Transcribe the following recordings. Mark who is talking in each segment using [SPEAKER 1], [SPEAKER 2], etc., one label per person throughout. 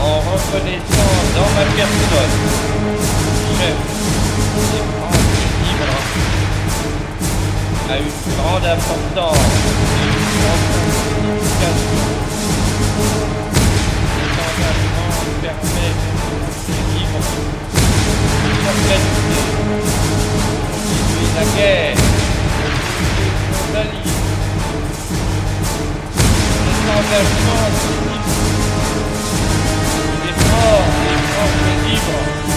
[SPEAKER 1] en reconnaissant dans ma personne chef des hein, a une grande importance et une grande signification. Cet engagement de continuer la guerre Cet engagement signifie l'effort des Français libres et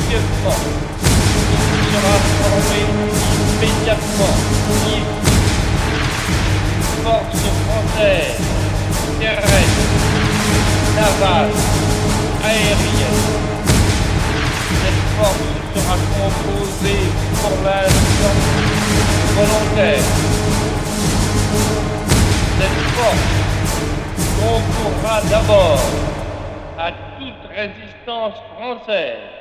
[SPEAKER 1] Il sera formé immédiatement une force française terrestre, navale, aérienne. Cette force sera composée pour l'instant de volontaires. Cette force concourra d'abord à toute résistance française